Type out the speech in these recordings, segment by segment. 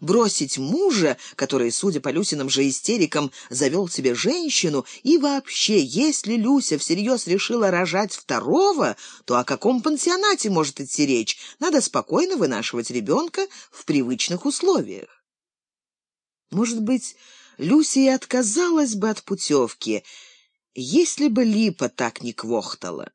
бросить мужа, который, судя по Люсиным же истерикам, завел себе женщину, и вообще, если Люся всерьез решила рожать второго, то о каком пансионате может идти речь? Надо спокойно вынашивать ребенка в привычных условиях. Может быть, Люся и отказалась бы от путевки, если бы Липа так не квохтала.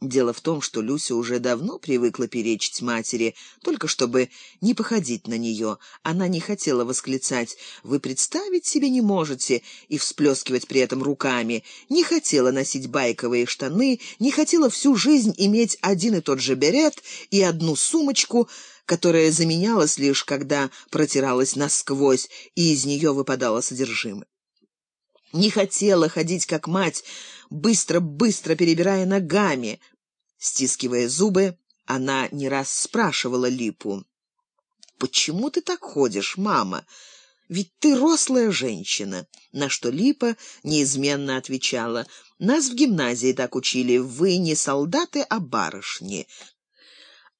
Дело в том, что Люся уже давно привыкла перечить матери, только чтобы не походить на нее. Она не хотела восклицать «Вы представить себе не можете» и всплескивать при этом руками, не хотела носить байковые штаны, не хотела всю жизнь иметь один и тот же берет и одну сумочку, которая заменялась лишь, когда протиралась насквозь, и из нее выпадало содержимое. Не хотела ходить, как мать, быстро-быстро перебирая ногами. Стискивая зубы, она не раз спрашивала Липу. «Почему ты так ходишь, мама? Ведь ты рослая женщина». На что Липа неизменно отвечала. «Нас в гимназии так учили. Вы не солдаты, а барышни».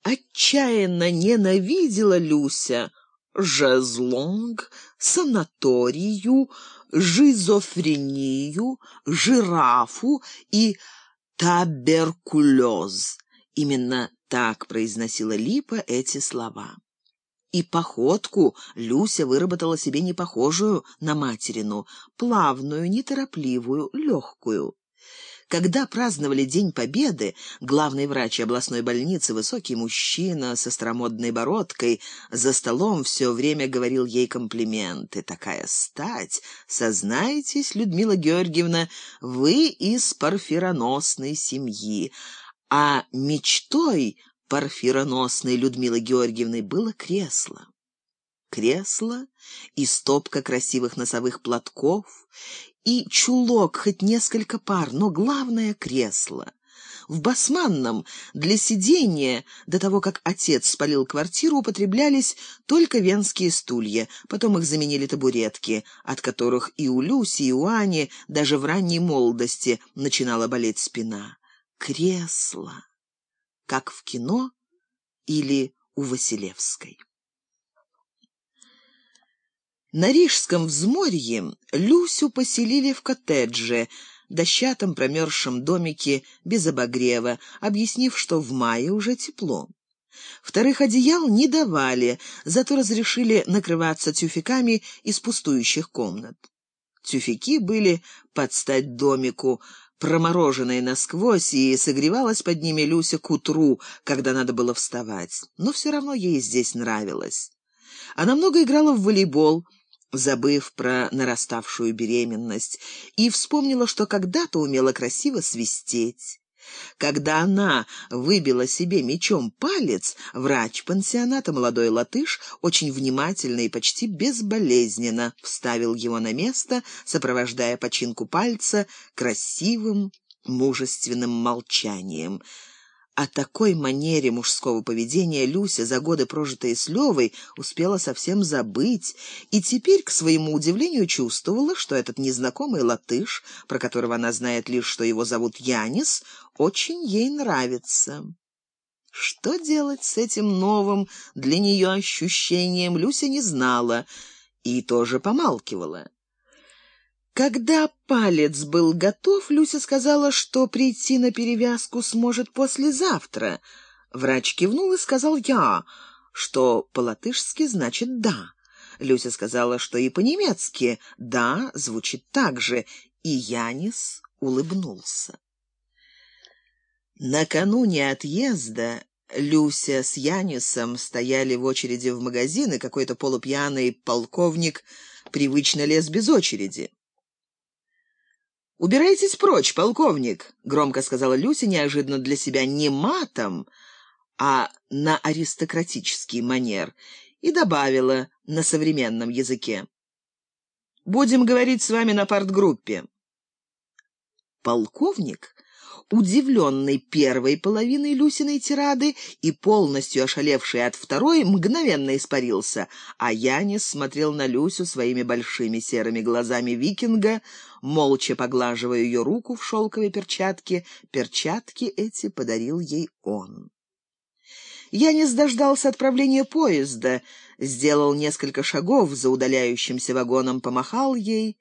Отчаянно ненавидела Люся жезлонг, санаторию, жизофрению, жирафу и таберкулез. Именно так произносила Липа эти слова. И походку Люся выработала себе не похожую на материну, плавную, неторопливую, легкую. Когда праздновали День Победы, главный врач областной больницы, высокий мужчина со старомодной бородкой, за столом все время говорил ей комплименты. «Такая стать! Сознайтесь, Людмила Георгиевна, вы из парфироносной семьи». А мечтой парфироносной Людмилы Георгиевны было кресло кресло и стопка красивых носовых платков, и чулок, хоть несколько пар, но главное — кресло. В Басманном для сидения, до того, как отец спалил квартиру, употреблялись только венские стулья, потом их заменили табуретки, от которых и у Люси, и у Ани даже в ранней молодости начинала болеть спина. Кресло, как в кино или у Василевской. На Рижском взморье Люсю поселили в коттедже, дощатом промерзшем домике без обогрева, объяснив, что в мае уже тепло. Вторых одеял не давали, зато разрешили накрываться тюфяками из пустующих комнат. Тюфяки были под стать домику, промороженные насквозь, и согревалась под ними Люся к утру, когда надо было вставать. Но все равно ей здесь нравилось. Она много играла в волейбол, забыв про нараставшую беременность, и вспомнила, что когда-то умела красиво свистеть. Когда она выбила себе мечом палец, врач пансионата, молодой латыш, очень внимательно и почти безболезненно вставил его на место, сопровождая починку пальца красивым, мужественным молчанием — о такой манере мужского поведения Люся, за годы прожитые с Левой, успела совсем забыть, и теперь, к своему удивлению, чувствовала, что этот незнакомый латыш, про которого она знает лишь, что его зовут Янис, очень ей нравится. Что делать с этим новым для нее ощущением, Люся не знала и тоже помалкивала. Когда палец был готов, Люся сказала, что прийти на перевязку сможет послезавтра. Врач кивнул и сказал «я», что по-латышски значит «да». Люся сказала, что и по-немецки «да» звучит так же, и Янис улыбнулся. Накануне отъезда Люся с Янисом стояли в очереди в магазин, и какой-то полупьяный полковник привычно лез без очереди. «Убирайтесь прочь, полковник!» — громко сказала Люся неожиданно для себя не матом, а на аристократический манер, и добавила на современном языке. «Будем говорить с вами на партгруппе». Полковник удивленный первой половиной Люсиной тирады и полностью ошалевший от второй, мгновенно испарился, а Янис смотрел на Люсю своими большими серыми глазами викинга, молча поглаживая ее руку в шелковой перчатке. Перчатки эти подарил ей он. Янис дождался отправления поезда, сделал несколько шагов за удаляющимся вагоном, помахал ей,